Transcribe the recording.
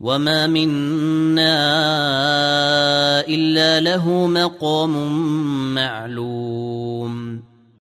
وما منا الا له مقام معلوم